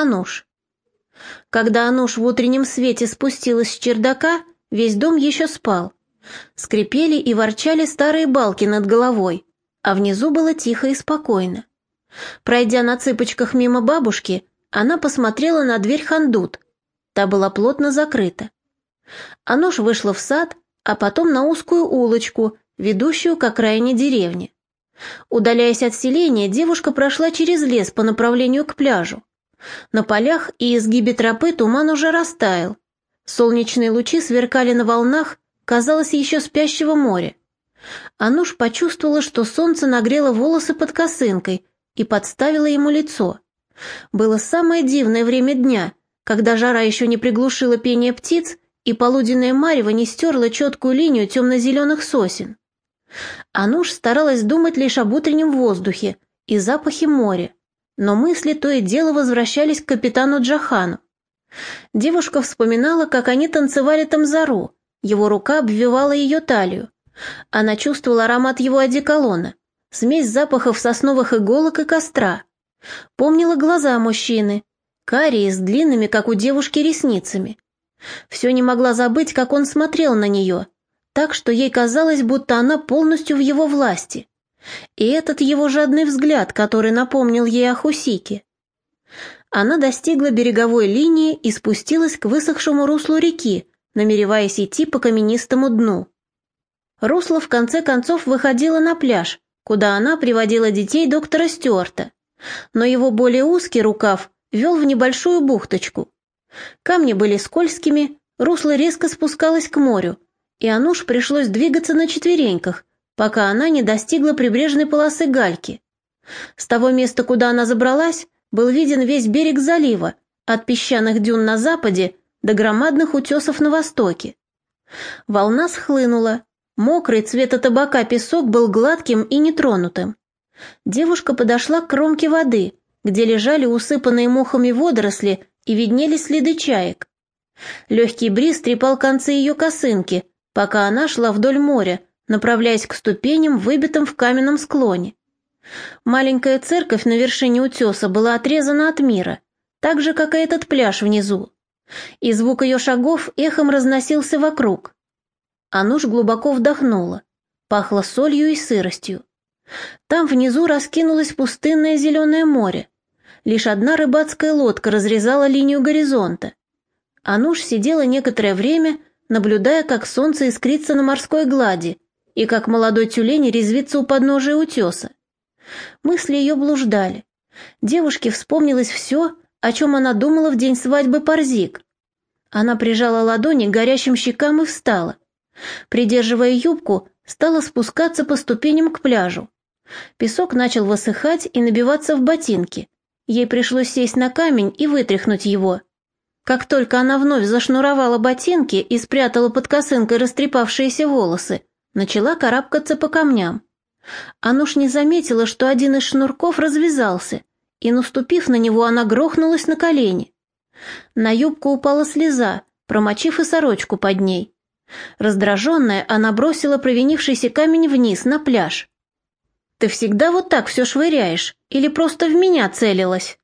Ануш. Когда Ануш в утреннем свете спустилась с чердака, весь дом еще спал. Скрипели и ворчали старые балки над головой, а внизу было тихо и спокойно. Пройдя на цыпочках мимо бабушки, она посмотрела на дверь хандут. Та была плотно закрыта. Ануш вышла в сад, а потом на узкую улочку, ведущую к окраине деревни. Удаляясь от селения, девушка прошла через лес по направлению к пляжу. На полях и изгибе тропы туман уже растаял. Солнечные лучи сверкали на волнах, казалось, еще спящего моря. Ануш почувствовала, что солнце нагрело волосы под косынкой и подставило ему лицо. Было самое дивное время дня, когда жара еще не приглушила пение птиц и полуденное марево не стерло четкую линию темно-зеленых сосен. Ануш старалась думать лишь об утреннем воздухе и запахе моря, но мысли то и дело возвращались к капитану Джахану. Девушка вспоминала, как они танцевали тамзару, его рука обвивала ее талию. Она чувствовала аромат его одеколона, смесь запахов сосновых иголок и костра. Помнила глаза мужчины, карие с длинными, как у девушки, ресницами. Все не могла забыть, как он смотрел на нее, так что ей казалось, будто она полностью в его власти. И этот его жадный взгляд, который напомнил ей о Хусике. Она достигла береговой линии и спустилась к высохшему руслу реки, намереваясь идти по каменистому дну. Русло в конце концов выходило на пляж, куда она приводила детей доктора Стюарта, но его более узкий рукав вел в небольшую бухточку. Камни были скользкими, русло резко спускалось к морю, и Ануш пришлось двигаться на четвереньках, пока она не достигла прибрежной полосы гальки. С того места, куда она забралась, был виден весь берег залива, от песчаных дюн на западе до громадных утесов на востоке. Волна схлынула, мокрый цвета табака песок был гладким и нетронутым. Девушка подошла к кромке воды, где лежали усыпанные мухами водоросли и виднелись следы чаек. Легкий бриз трепал концы ее косынки, пока она шла вдоль моря, направляясь к ступеням, выбитым в каменном склоне. Маленькая церковь на вершине утеса была отрезана от мира, так же, как и этот пляж внизу. И звук ее шагов эхом разносился вокруг. Ануш глубоко вдохнула. Пахло солью и сыростью. Там внизу раскинулось пустынное зеленое море. Лишь одна рыбацкая лодка разрезала линию горизонта. Ануш сидела некоторое время, наблюдая, как солнце искрится на морской глади и как молодой тюлень резвится у подножия утеса. Мысли ее блуждали. Девушке вспомнилось все, о чем она думала в день свадьбы Парзик. Она прижала ладони к горящим щекам и встала. Придерживая юбку, стала спускаться по ступеням к пляжу. Песок начал высыхать и набиваться в ботинки. Ей пришлось сесть на камень и вытряхнуть его. Как только она вновь зашнуровала ботинки и спрятала под косынкой растрепавшиеся волосы, начала карабкаться по камням. Ануш не заметила, что один из шнурков развязался, и, наступив на него, она грохнулась на колени. На юбку упала слеза, промочив и сорочку под ней. Раздраженная, она бросила провинившийся камень вниз, на пляж. «Ты всегда вот так все швыряешь? Или просто в меня целилась?»